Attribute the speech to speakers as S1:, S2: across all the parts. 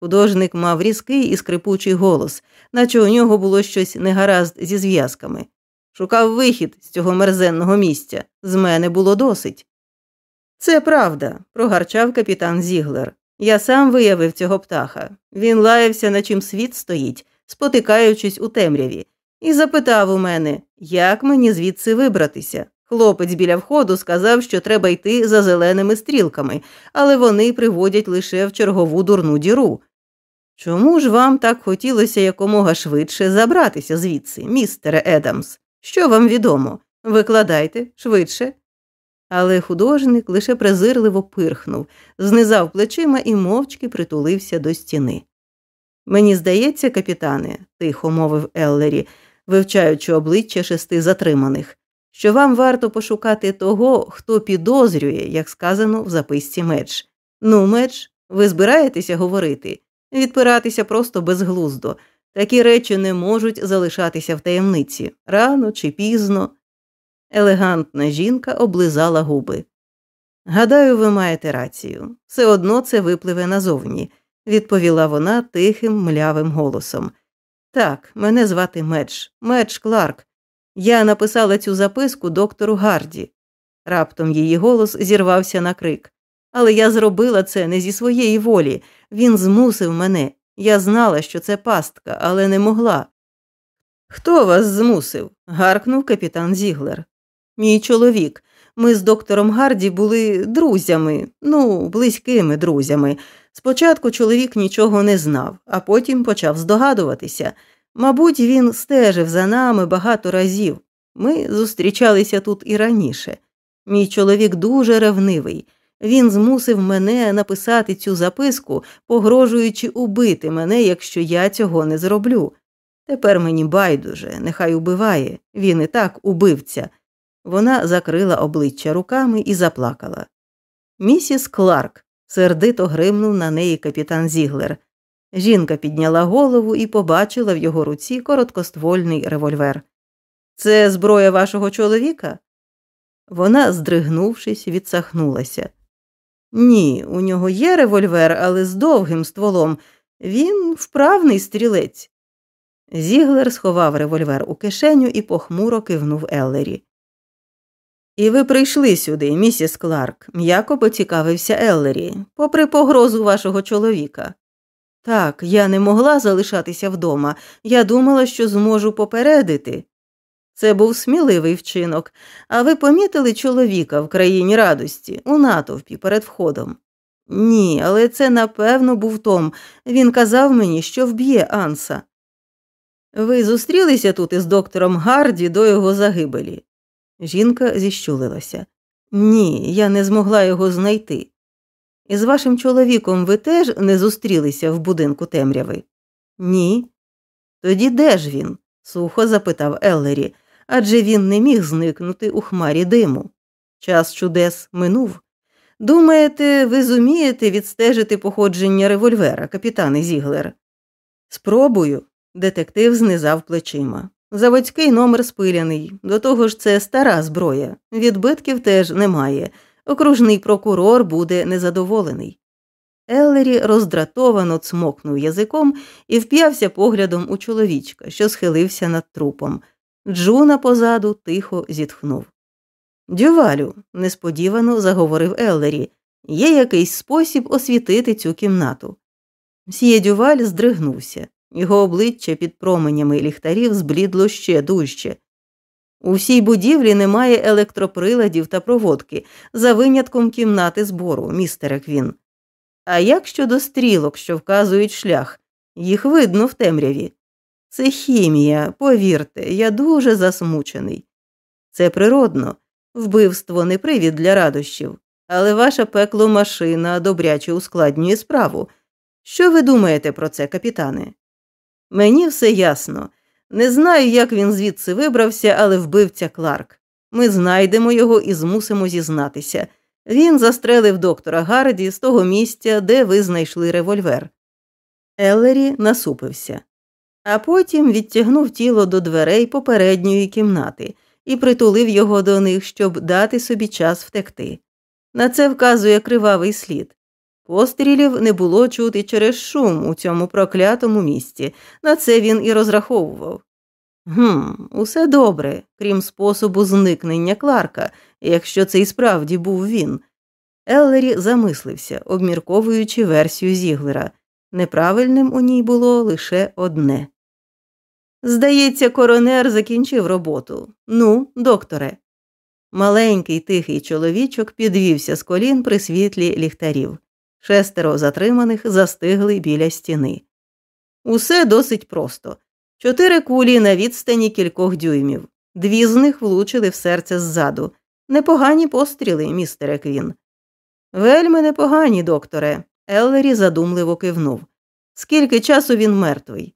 S1: Художник мав різкий і скрипучий голос, наче у нього було щось негаразд зі зв'язками. Шукав вихід з цього мерзенного місця. З мене було досить. Це правда, прогарчав капітан Зіглер. Я сам виявив цього птаха. Він лаявся, на чим світ стоїть, спотикаючись у темряві, і запитав у мене, як мені звідси вибратися. Хлопець біля входу сказав, що треба йти за зеленими стрілками, але вони приводять лише в чергову дурну діру. Чому ж вам так хотілося якомога швидше забратися звідси, містере Едамс? Що вам відомо? Викладайте швидше. Але художник лише презирливо пирхнув, знизав плечима і мовчки притулився до стіни. Мені здається, капітане, тихо мовив Еллері, вивчаючи обличчя шести затриманих, що вам варто пошукати того, хто підозрює, як сказано в записці меч. Ну, меч, ви збираєтеся говорити, відпиратися просто безглуздо. Такі речі не можуть залишатися в таємниці рано чи пізно. Елегантна жінка облизала губи. Гадаю, ви маєте рацію. Все одно це випливе назовні, відповіла вона тихим, млявим голосом. Так, мене звати Медж, Медж Кларк. Я написала цю записку доктору Гарді. Раптом її голос зірвався на крик. Але я зробила це не зі своєї волі. Він змусив мене. Я знала, що це пастка, але не могла. Хто вас змусив? гаркнув капітан Зіглер. Мій чоловік. Ми з доктором Гарді були друзями, ну, близькими друзями. Спочатку чоловік нічого не знав, а потім почав здогадуватися. Мабуть, він стежив за нами багато разів. Ми зустрічалися тут і раніше. Мій чоловік дуже ревнивий. Він змусив мене написати цю записку, погрожуючи убити мене, якщо я цього не зроблю. Тепер мені байдуже, нехай убиває, він і так убивця. Вона закрила обличчя руками і заплакала. Місіс Кларк сердито гримнув на неї капітан Зіглер. Жінка підняла голову і побачила в його руці короткоствольний револьвер. Це зброя вашого чоловіка? Вона, здригнувшись, відсахнулася. Ні, у нього є револьвер, але з довгим стволом. Він вправний стрілець. Зіглер сховав револьвер у кишеню і похмуро кивнув Еллері. І ви прийшли сюди, місіс Кларк, м'яко поцікавився Еллері, попри погрозу вашого чоловіка. Так, я не могла залишатися вдома. Я думала, що зможу попередити. Це був сміливий вчинок, а ви помітили чоловіка в країні радості, у натовпі перед входом? Ні, але це напевно був Том. Він казав мені, що вб'є Анса. Ви зустрілися тут із доктором Гарді до його загибелі. Жінка зіщулилася. Ні, я не змогла його знайти. І з вашим чоловіком ви теж не зустрілися в будинку темряви? Ні. Тоді де ж він? сухо запитав Еллері, адже він не міг зникнути у хмарі диму. Час чудес минув. Думаєте, ви зумієте відстежити походження револьвера, капітане Зіглер? Спробую. Детектив знизав плечима. Заводський номер спиляний, до того ж, це стара зброя, відбитків теж немає. Окружний прокурор буде незадоволений. Еллері роздратовано цмокнув язиком і вп'явся поглядом у чоловічка, що схилився над трупом. Джуна позаду тихо зітхнув. Дювалю, несподівано заговорив Еллері, є якийсь спосіб освітити цю кімнату. Мсьє Дюваль здригнувся. Його обличчя під променями ліхтарів зблідло ще дужче. У всій будівлі немає електроприладів та проводки, за винятком кімнати збору, містере Квін. А як щодо стрілок, що вказують шлях, їх видно в темряві. Це хімія, повірте, я дуже засмучений. Це природно, вбивство не привід для радощів, але ваша пекло машина добряче ускладнює справу. Що ви думаєте про це, капітане? Мені все ясно. Не знаю, як він звідси вибрався, але вбивця Кларк. Ми знайдемо його і змусимо зізнатися. Він застрелив доктора Гарді з того місця, де ви знайшли револьвер. Еллері насупився, а потім відтягнув тіло до дверей попередньої кімнати і притулив його до них, щоб дати собі час втекти. На це вказує кривавий слід. Пострілів не було чути через шум у цьому проклятому місці. На це він і розраховував. Гм, усе добре, крім способу зникнення Кларка, якщо це і справді був він. Еллері замислився, обмірковуючи версію Зіглера. Неправильним у ній було лише одне. Здається, коронер закінчив роботу. Ну, докторе. Маленький тихий чоловічок підвівся з колін при світлі ліхтарів. Шестеро затриманих застигли біля стіни. Усе досить просто. Чотири кулі на відстані кількох дюймів. Дві з них влучили в серце ззаду. Непогані постріли, містере Квін. Вельми непогані, докторе. Еллері задумливо кивнув. Скільки часу він мертвий?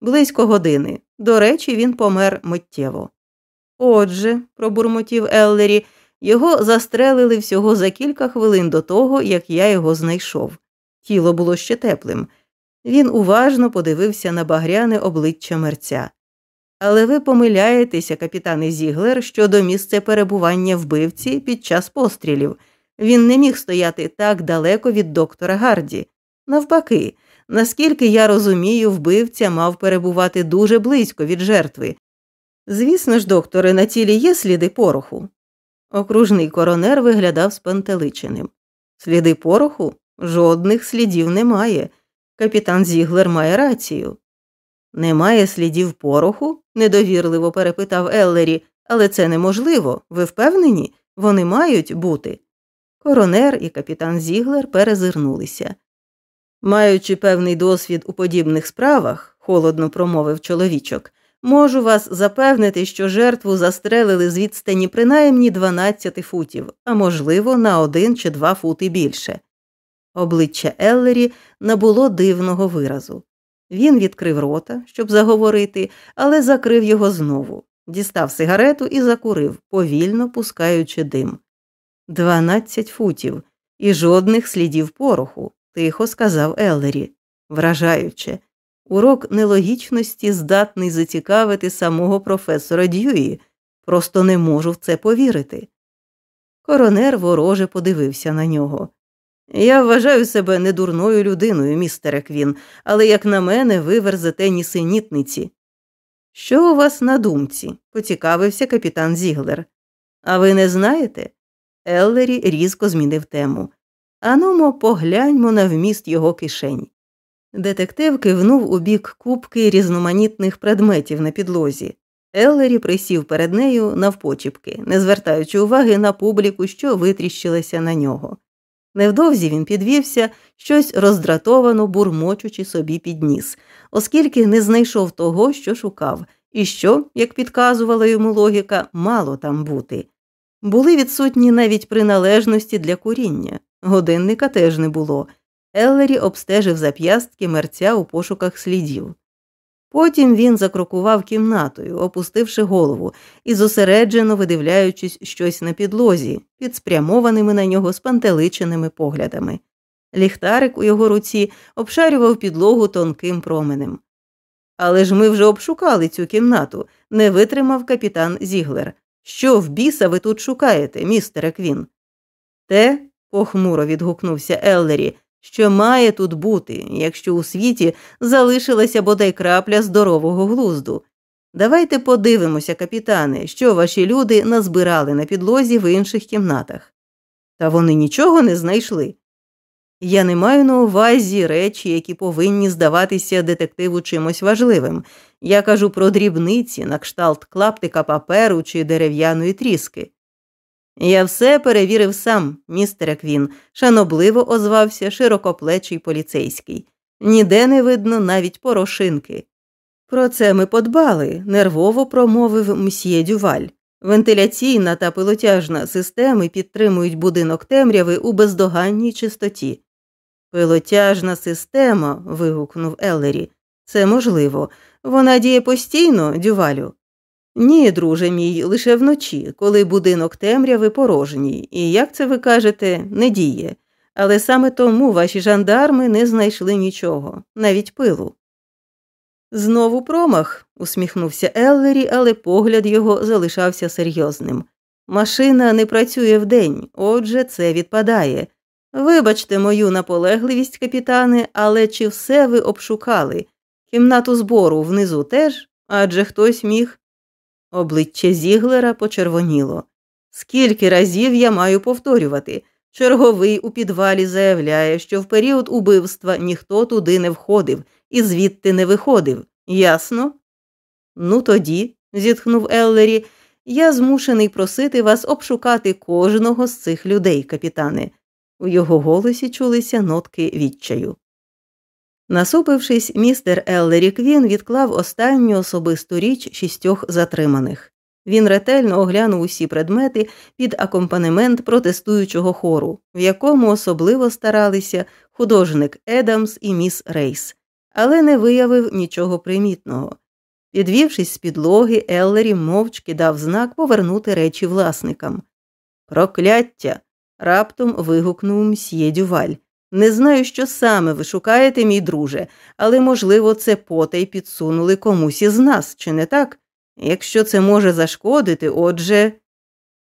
S1: Близько години. До речі, він помер миттєво. Отже, пробурмотів Еллері, його застрелили всього за кілька хвилин до того, як я його знайшов. Тіло було ще теплим. Він уважно подивився на багряне обличчя мерця. Але ви помиляєтеся, капітане Зіглер, щодо місця перебування вбивці під час пострілів. Він не міг стояти так далеко від доктора Гарді. Навпаки, наскільки я розумію, вбивця мав перебувати дуже близько від жертви. Звісно ж, докторе, на тілі є сліди пороху. Окружний коронер виглядав спантеличеним. Сліди пороху? Жодних слідів немає. Капітан Зіглер має рацію. Немає слідів пороху? недовірливо перепитав Еллері, але це неможливо. Ви впевнені? Вони мають бути. Коронер і капітан Зіглер перезирнулися. Маючи певний досвід у подібних справах, холодно промовив чоловічок, можу вас запевнити, що жертву застрелили з відстані принаймні 12 футів, а можливо, на один чи два фути більше. Обличчя Еллері набуло дивного виразу. Він відкрив рота, щоб заговорити, але закрив його знову, дістав сигарету і закурив, повільно пускаючи дим. Дванадцять футів і жодних слідів пороху, тихо сказав Еллері, вражаюче. Урок нелогічності здатний зацікавити самого професора Дьюї, просто не можу в це повірити. Коронер вороже подивився на нього. Я вважаю себе недурною людиною, містере Квін, але, як на мене, ви верзете нісенітниці. Що у вас на думці? поцікавився капітан Зіглер. А ви не знаєте? Еллері різко змінив тему. Анумо, погляньмо на вміст його кишень. Детектив кивнув у бік кубки різноманітних предметів на підлозі. Еллері присів перед нею навпочіпки, не звертаючи уваги на публіку, що витріщилася на нього. Невдовзі він підвівся, щось роздратовано бурмочучи собі під ніс, оскільки не знайшов того, що шукав, і що, як підказувала йому логіка, мало там бути. Були відсутні навіть приналежності для куріння, годинника теж не було. Еллері обстежив зап'ястки мерця у пошуках слідів. Потім він закрокував кімнатою, опустивши голову і зосереджено видивляючись щось на підлозі, під спрямованими на нього спантеличеними поглядами. Ліхтарик у його руці обшарював підлогу тонким променем. Але ж ми вже обшукали цю кімнату, не витримав капітан Зіглер. Що в біса ви тут шукаєте, містере Квін? Те, похмуро відгукнувся Еллері, що має тут бути, якщо у світі залишилася бодай крапля здорового глузду. Давайте подивимося, капітане, що ваші люди назбирали на підлозі в інших кімнатах. Та вони нічого не знайшли. Я не маю на увазі речі, які повинні здаватися детективу чимось важливим. Я кажу про дрібниці на кшталт клаптика паперу чи дерев'яної тріски. Я все перевірив сам, містере Квін, шанобливо озвався широкоплечий поліцейський. Ніде не видно навіть порошинки. Про це ми подбали, нервово промовив мсьє Дюваль. Вентиляційна та пилотяжна системи підтримують будинок темряви у бездоганній чистоті. Пилотяжна система. вигукнув Еллері. Це можливо. Вона діє постійно, дювалю. Ні, друже мій, лише вночі, коли будинок темряви порожній, і, як це ви кажете, не діє. Але саме тому ваші жандарми не знайшли нічого, навіть пилу. Знову промах, усміхнувся Еллері, але погляд його залишався серйозним. Машина не працює вдень, отже, це відпадає. Вибачте мою наполегливість, капітане, але чи все ви обшукали? Кімнату збору внизу теж, адже хтось міг. Обличчя Зіглера почервоніло. Скільки разів я маю повторювати? Черговий у підвалі заявляє, що в період убивства ніхто туди не входив і звідти не виходив. Ясно? Ну тоді, зітхнув Еллері, я змушений просити вас обшукати кожного з цих людей, капітане. У його голосі чулися нотки відчаю. Насупившись, містер Еллері Квін відклав останню особисту річ шістьох затриманих. Він ретельно оглянув усі предмети під акомпанемент протестуючого хору, в якому особливо старалися художник Едамс і міс Рейс, але не виявив нічого примітного. Підвівшись з підлоги, Еллері мовчки дав знак повернути речі власникам. Прокляття. раптом вигукнув мсьє Дюваль. Не знаю, що саме ви шукаєте, мій друже, але, можливо, це потай підсунули комусь із нас, чи не так? Якщо це може зашкодити, отже.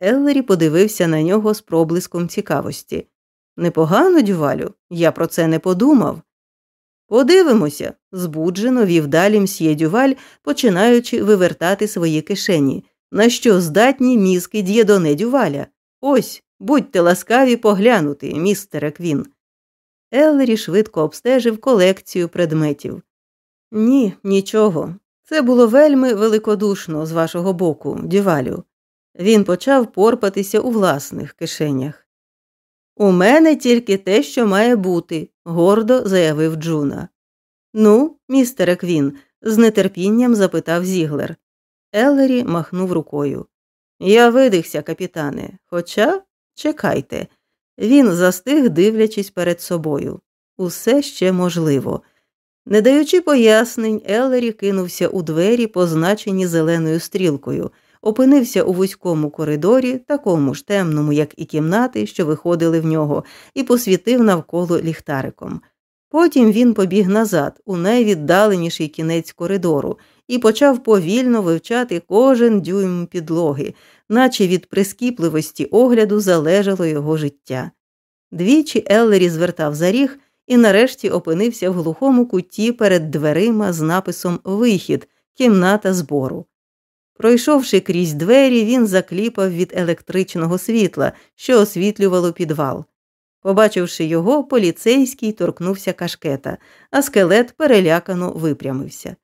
S1: Еллері подивився на нього з проблиском цікавості. Непогано, дювалю, я про це не подумав. Подивимося, збуджено вів далі мсьє дюваль, починаючи вивертати свої кишені. На що здатні мізки д'єдоне дюваля? Ось, будьте ласкаві поглянути, містере Квін. Еллері швидко обстежив колекцію предметів. Ні, нічого. Це було вельми великодушно з вашого боку, дювалю. Він почав порпатися у власних кишенях. У мене тільки те, що має бути, гордо заявив Джуна. Ну, містере Квін, з нетерпінням запитав Зіглер. Еллері махнув рукою. Я видихся, капітане, хоча чекайте. Він застиг, дивлячись перед собою. Усе ще можливо. Не даючи пояснень, Еллері кинувся у двері, позначені зеленою стрілкою, опинився у вузькому коридорі, такому ж темному, як і кімнати, що виходили в нього, і посвітив навколо ліхтариком. Потім він побіг назад, у найвіддаленіший кінець коридору, і почав повільно вивчати кожен дюйм підлоги, наче від прискіпливості огляду залежало його життя. Двічі Еллері звертав за ріг і нарешті опинився в глухому куті перед дверима з написом Вихід, кімната збору. Пройшовши крізь двері, він закліпав від електричного світла, що освітлювало підвал. Побачивши його, поліцейський торкнувся кашкета, а скелет перелякано випрямився.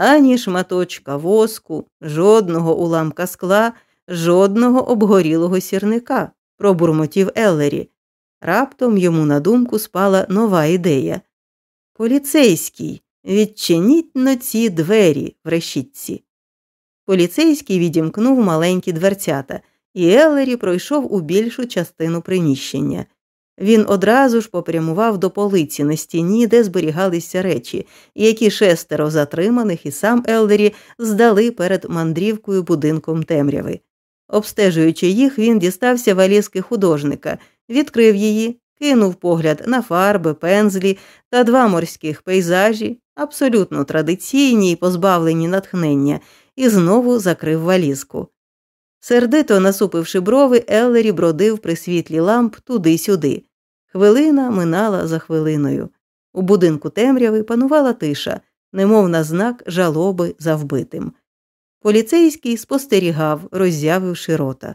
S1: Ані шматочка воску, жодного уламка скла, жодного обгорілого сірника, пробурмотів Еллері. Раптом йому на думку спала нова ідея. Поліцейський, відчиніть на ці двері в решітці. Поліцейський відімкнув маленькі дверцята, і Еллері пройшов у більшу частину приміщення. Він одразу ж попрямував до полиці на стіні, де зберігалися речі, які шестеро затриманих і сам Елдері здали перед мандрівкою будинком темряви. Обстежуючи їх, він дістався валізки художника, відкрив її, кинув погляд на фарби, пензлі та два морських пейзажі, абсолютно традиційні і позбавлені натхнення, і знову закрив валізку. Сердито насупивши брови, Еллері бродив при світлі ламп туди-сюди. Хвилина минала за хвилиною. У будинку темряви панувала тиша, немов на знак жалоби за вбитим. Поліцейський спостерігав, роззявивши рота.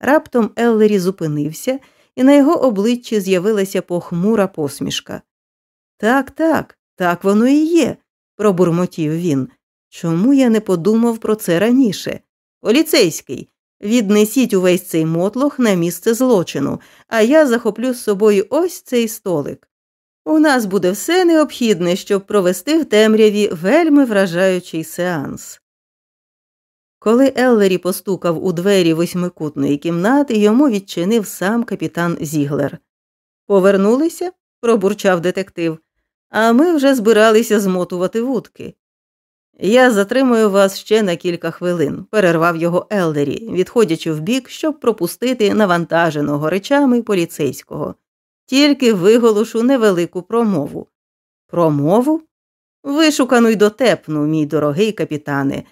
S1: Раптом Еллері зупинився, і на його обличчі з'явилася похмура посмішка. Так, так, так воно і є, пробурмотів він. Чому я не подумав про це раніше? Поліцейський, віднесіть увесь цей мотлох на місце злочину, а я захоплю з собою ось цей столик. У нас буде все необхідне, щоб провести в темряві вельми вражаючий сеанс. Коли Еллері постукав у двері восьмикутної кімнати, йому відчинив сам капітан Зіглер. Повернулися? пробурчав детектив, а ми вже збиралися змотувати вудки. Я затримую вас ще на кілька хвилин, перервав його Елдері, відходячи вбік, щоб пропустити навантаженого речами поліцейського. Тільки виголошу невелику промову. Промову? Вишукану й дотепну, мій дорогий капітане.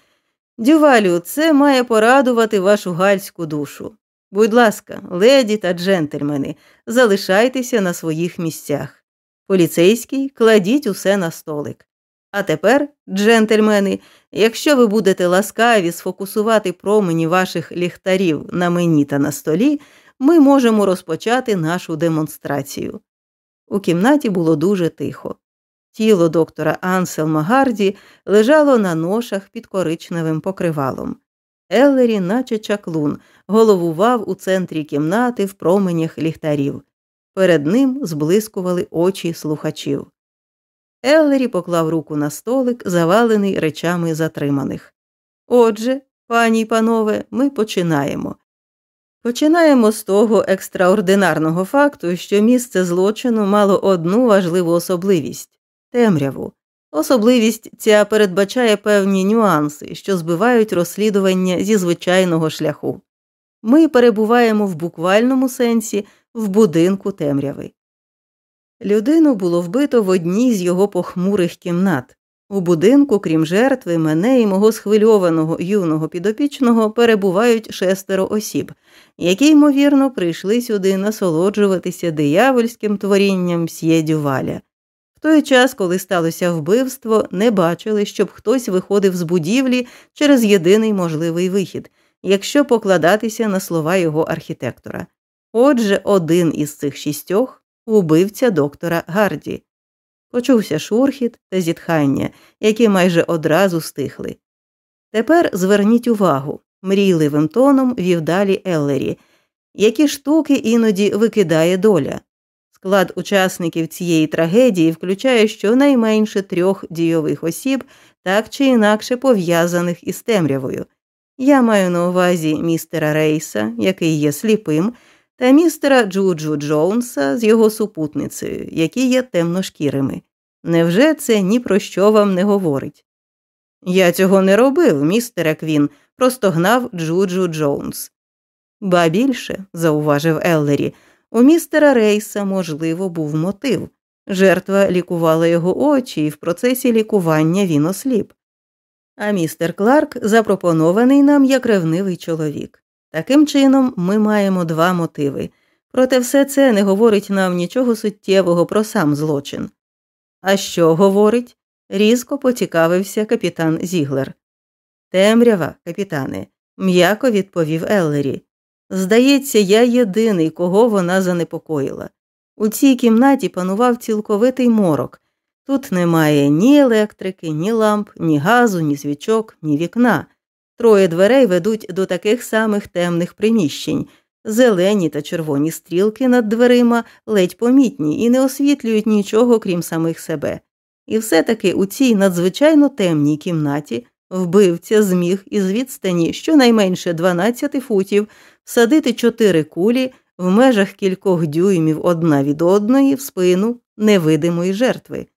S1: Дювалю, це має порадувати вашу гальську душу. Будь ласка, леді та джентльмени, залишайтеся на своїх місцях. Поліцейський, кладіть усе на столик. А тепер, джентльмени, якщо ви будете ласкаві сфокусувати промені ваших ліхтарів на мені та на столі, ми можемо розпочати нашу демонстрацію. У кімнаті було дуже тихо. Тіло доктора Анселма Гарді лежало на ношах під коричневим покривалом. Еллері, наче чаклун, головував у центрі кімнати в променях ліхтарів. Перед ним зблискували очі слухачів. Еллері поклав руку на столик, завалений речами затриманих. Отже, пані й панове, ми починаємо. Починаємо з того екстраординарного факту, що місце злочину мало одну важливу особливість темряву. Особливість ця передбачає певні нюанси, що збивають розслідування зі звичайного шляху. Ми перебуваємо в буквальному сенсі в будинку темряви. Людину було вбито в одній з його похмурих кімнат. У будинку, крім жертви, мене і мого схвильованого юного підопічного перебувають шестеро осіб, які, ймовірно, прийшли сюди насолоджуватися диявольським творінням С'є Дюваля. В той час, коли сталося вбивство, не бачили, щоб хтось виходив з будівлі через єдиний можливий вихід, якщо покладатися на слова його архітектора. Отже, один із цих шістьох убивця доктора Гарді. Почувся шурхіт та зітхання, які майже одразу стихли. Тепер зверніть увагу, мрійливим тоном вів далі Еллері, які штуки іноді викидає доля. Склад учасників цієї трагедії включає щонайменше трьох дійових осіб, так чи інакше пов'язаних із темрявою. Я маю на увазі містера Рейса, який є сліпим, та містера Джуджу Джонса з його супутницею, які є темношкірими. Невже це ні про що вам не говорить? Я цього не робив, містере Квін, просто гнав Джуджу Джонс. Ба більше, зауважив Еллері, у містера Рейса, можливо, був мотив. Жертва лікувала його очі, і в процесі лікування він осліп. А містер Кларк запропонований нам як ревнивий чоловік. Таким чином, ми маємо два мотиви, проте все це не говорить нам нічого суттєвого про сам злочин. А що говорить? різко поцікавився капітан Зіглер. Темрява, капітане, м'яко відповів Еллері. Здається, я єдиний, кого вона занепокоїла. У цій кімнаті панував цілковитий морок. Тут немає ні електрики, ні ламп, ні газу, ні свічок, ні вікна. Троє дверей ведуть до таких самих темних приміщень. Зелені та червоні стрілки над дверима ледь помітні і не освітлюють нічого, крім самих себе. І все таки у цій надзвичайно темній кімнаті вбивця зміг із відстані щонайменше 12 футів всадити чотири кулі в межах кількох дюймів одна від одної в спину невидимої жертви.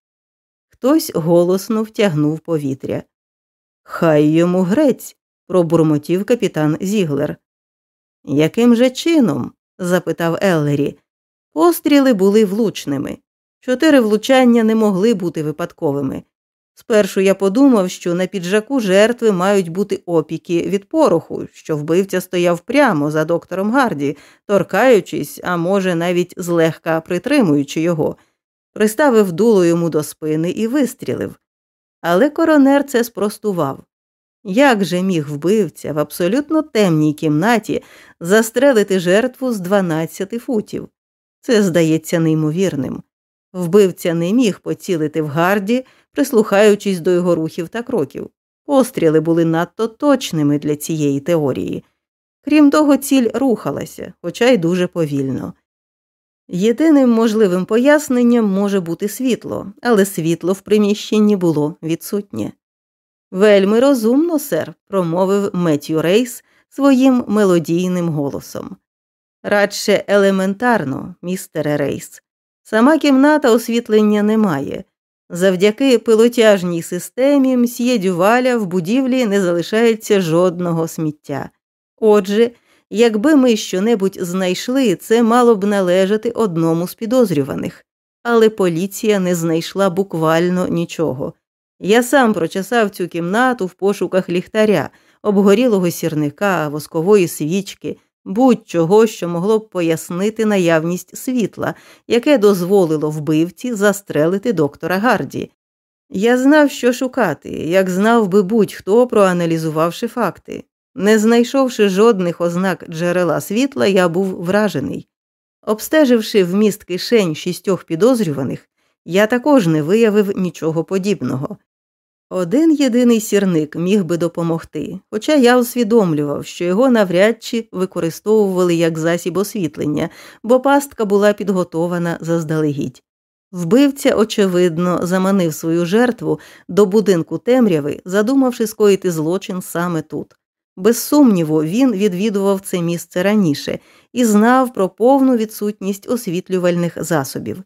S1: Хтось голосно втягнув повітря. Хай йому грець, пробурмотів капітан Зіглер. Яким же чином? запитав Еллері. Постріли були влучними. Чотири влучання не могли бути випадковими. Спершу я подумав, що на піджаку жертви мають бути опіки від пороху, що вбивця стояв прямо за доктором Гарді, торкаючись, а може, навіть злегка притримуючи його, приставив дуло йому до спини і вистрілив. Але коронер це спростував. Як же міг вбивця в абсолютно темній кімнаті застрелити жертву з 12 футів? Це здається неймовірним. Вбивця не міг поцілити в гарді, прислухаючись до його рухів та кроків. Постріли були надто точними для цієї теорії. Крім того, ціль рухалася, хоча й дуже повільно. Єдиним можливим поясненням може бути світло, але світло в приміщенні було відсутнє. Вельми розумно, сер, промовив Меттю Рейс своїм мелодійним голосом. Радше елементарно, містере Рейс. Сама кімната освітлення не має. Завдяки пилотяжній системі мсьє Дюваля в будівлі не залишається жодного сміття. Отже, якби ми щонебудь знайшли, це мало б належати одному з підозрюваних, але поліція не знайшла буквально нічого. Я сам прочесав цю кімнату в пошуках ліхтаря, обгорілого сірника, воскової свічки, будь-чого, що могло б пояснити наявність світла, яке дозволило вбивці застрелити доктора Гарді. Я знав, що шукати, як знав би будь-хто, проаналізувавши факти. Не знайшовши жодних ознак джерела світла, я був вражений. Обстеживши вміст кишень шістьох підозрюваних, я також не виявив нічого подібного. Один єдиний сірник міг би допомогти, хоча я усвідомлював, що його навряд чи використовували як засіб освітлення, бо пастка була підготована заздалегідь. Вбивця, очевидно, заманив свою жертву до будинку темряви, задумавши скоїти злочин саме тут. Без сумніву, він відвідував це місце раніше і знав про повну відсутність освітлювальних засобів.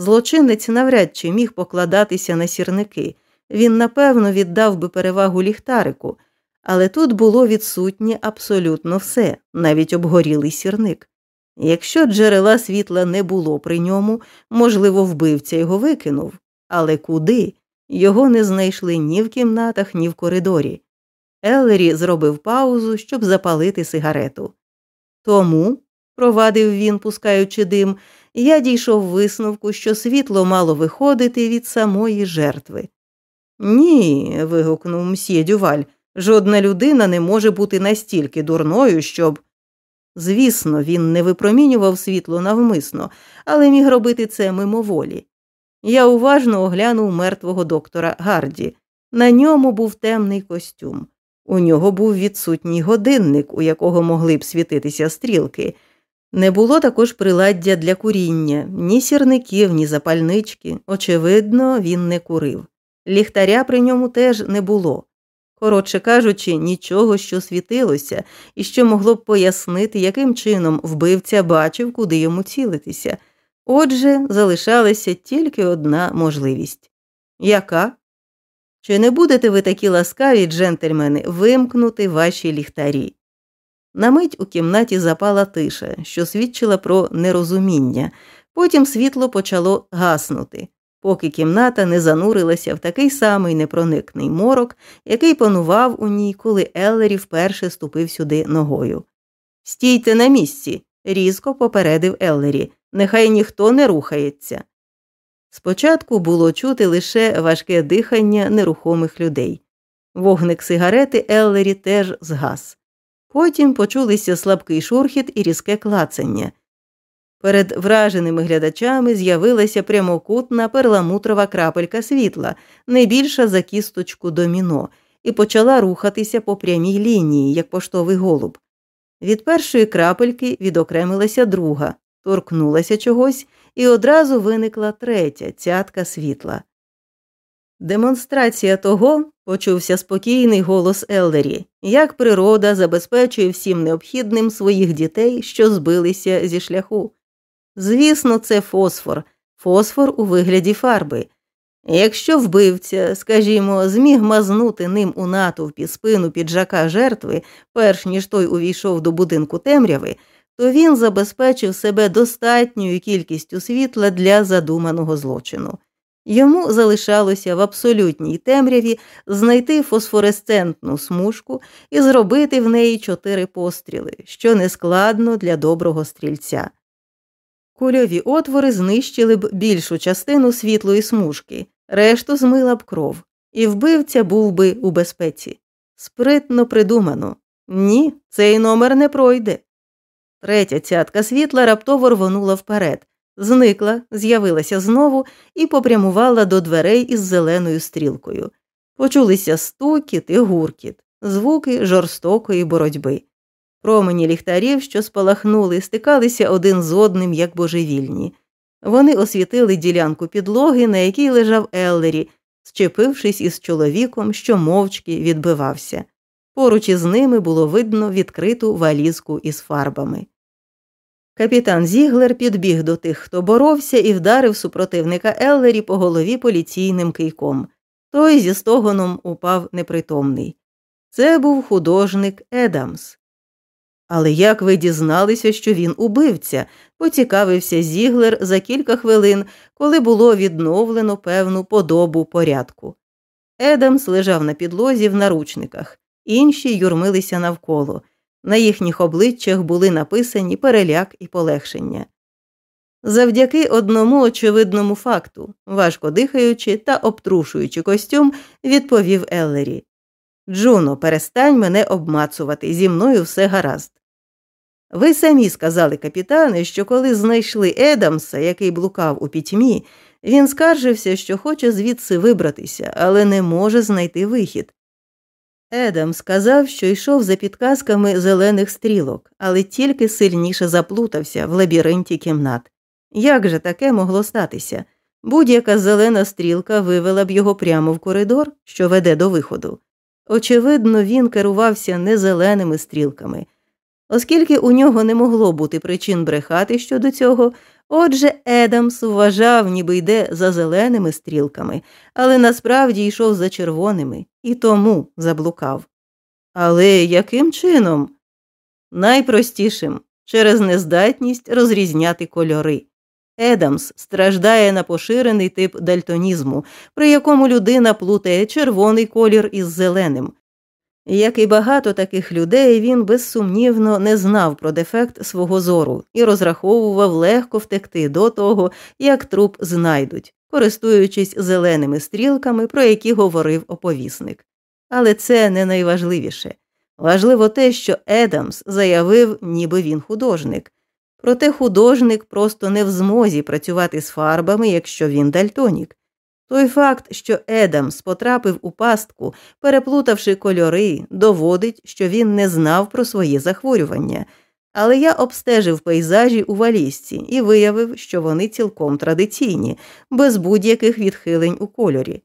S1: Злочинець навряд чи міг покладатися на сірники, він напевно віддав би перевагу ліхтарику, але тут було відсутнє абсолютно все, навіть обгорілий сірник. Якщо джерела світла не було при ньому, можливо, вбивця його викинув, але куди? Його не знайшли ні в кімнатах, ні в коридорі. Еллері зробив паузу, щоб запалити сигарету. Тому, провадив він, пускаючи дим, я дійшов висновку, що світло мало виходити від самої жертви. Ні, вигукнув мсьє Дюваль, жодна людина не може бути настільки дурною, щоб. Звісно, він не випромінював світло навмисно, але міг робити це мимоволі. Я уважно оглянув мертвого доктора Гарді. На ньому був темний костюм. У нього був відсутній годинник, у якого могли б світитися стрілки. Не було також приладдя для куріння, ні сірників, ні запальнички. Очевидно, він не курив. Ліхтаря при ньому теж не було. Коротше кажучи, нічого, що світилося, і що могло б пояснити, яким чином вбивця бачив, куди йому цілитися. Отже, залишалася тільки одна можливість. Яка? Чи не будете ви такі ласкаві, джентльмени, вимкнути ваші ліхтарі? На мить у кімнаті запала тиша, що свідчила про нерозуміння, потім світло почало гаснути, поки кімната не занурилася в такий самий непроникний морок, який панував у ній, коли Еллері вперше ступив сюди ногою. Стійте на місці, різко попередив Еллері, нехай ніхто не рухається. Спочатку було чути лише важке дихання нерухомих людей. Вогник сигарети Еллері теж згас. Потім почулися слабкий шурхіт і різке клацання. Перед враженими глядачами з'явилася прямокутна перламутрова крапелька світла, не більша за кісточку доміно, і почала рухатися по прямій лінії, як поштовий голуб. Від першої крапельки відокремилася друга, торкнулася чогось і одразу виникла третя цятка світла. Демонстрація того, почувся спокійний голос Еллері, як природа забезпечує всім необхідним своїх дітей, що збилися зі шляху. Звісно, це фосфор, фосфор у вигляді фарби. Якщо вбивця, скажімо, зміг мазнути ним у натовпі спину піджака жертви, перш ніж той увійшов до будинку темряви, то він забезпечив себе достатньою кількістю світла для задуманого злочину. Йому залишалося в абсолютній темряві знайти фосфоресцентну смужку і зробити в неї чотири постріли, що нескладно для доброго стрільця. Кульові отвори знищили б більшу частину світлої смужки, решту змила б кров, і вбивця був би у безпеці. Спритно придумано ні, цей номер не пройде. Третя цятка світла раптово рвонула вперед, зникла, з'явилася знову і попрямувала до дверей із зеленою стрілкою. Почулися стукіт і гуркіт, звуки жорстокої боротьби. Промені ліхтарів, що спалахнули, стикалися один з одним, як божевільні. Вони освітили ділянку підлоги, на якій лежав Еллері, зчепившись із чоловіком, що мовчки відбивався. Поруч із ними було видно відкриту валізку із фарбами. Капітан Зіглер підбіг до тих, хто боровся, і вдарив супротивника Еллері по голові поліційним кийком. Той зі стогоном упав непритомний. Це був художник Едамс. Але як ви дізналися, що він убивця? поцікавився Зіглер за кілька хвилин, коли було відновлено певну подобу порядку. Едамс лежав на підлозі в наручниках, інші юрмилися навколо. На їхніх обличчях були написані переляк і полегшення. Завдяки одному очевидному факту, важко дихаючи та обтрушуючи костюм, відповів Еллері Джуно, перестань мене обмацувати, зі мною все гаразд. Ви самі сказали капітане, що коли знайшли Едамса, який блукав у пітьмі, він скаржився, що хоче звідси вибратися, але не може знайти вихід. Едам сказав, що йшов за підказками зелених стрілок, але тільки сильніше заплутався в лабіринті кімнат. Як же таке могло статися? Будь-яка зелена стрілка вивела б його прямо в коридор, що веде до виходу. Очевидно, він керувався не зеленими стрілками. Оскільки у нього не могло бути причин брехати щодо цього, отже, Едамс вважав, ніби йде за зеленими стрілками, але насправді йшов за червоними і тому заблукав. Але яким чином? Найпростішим через нездатність розрізняти кольори. Едамс страждає на поширений тип дальтонізму, при якому людина плутає червоний колір із зеленим. Як і багато таких людей, він безсумнівно не знав про дефект свого зору і розраховував легко втекти до того, як труп знайдуть, користуючись зеленими стрілками, про які говорив оповісник. Але це не найважливіше. Важливо те, що Едамс заявив, ніби він художник. Проте художник просто не в змозі працювати з фарбами, якщо він дальтонік. Той факт, що Едамс потрапив у пастку, переплутавши кольори, доводить, що він не знав про своє захворювання, але я обстежив пейзажі у валізці і виявив, що вони цілком традиційні, без будь-яких відхилень у кольорі.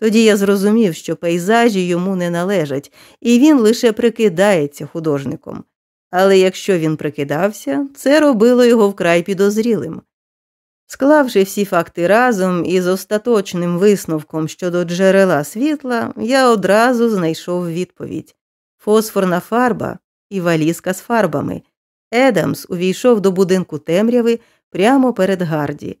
S1: Тоді я зрозумів, що пейзажі йому не належать, і він лише прикидається художником. Але якщо він прикидався, це робило його вкрай підозрілим. Склавши всі факти разом із остаточним висновком щодо джерела світла, я одразу знайшов відповідь фосфорна фарба і валізка з фарбами. Едамс увійшов до будинку темряви прямо перед Гарді,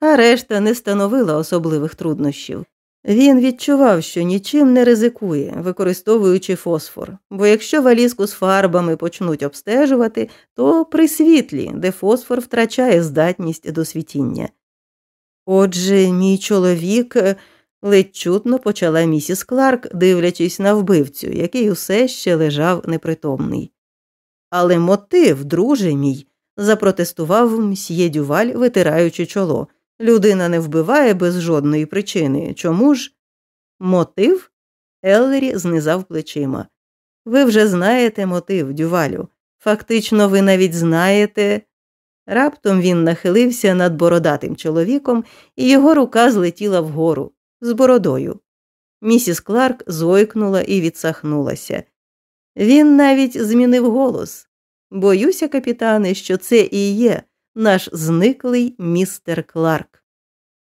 S1: а решта не становила особливих труднощів. Він відчував, що нічим не ризикує, використовуючи фосфор, бо якщо валізку з фарбами почнуть обстежувати, то при світлі, де фосфор втрачає здатність до світіння. Отже, мій чоловік е, ледь чутно почала місіс Кларк, дивлячись на вбивцю, який усе ще лежав непритомний. Але мотив, друже мій, запротестував мсьє Дюваль, витираючи чоло. Людина не вбиває без жодної причини. Чому ж? Мотив? Еллері знизав плечима. Ви вже знаєте мотив, дювалю. Фактично, ви навіть знаєте. Раптом він нахилився над бородатим чоловіком, і його рука злетіла вгору з бородою. Місіс Кларк зойкнула і відсахнулася. Він навіть змінив голос. Боюся, капітане, що це і є наш зниклий містер Кларк.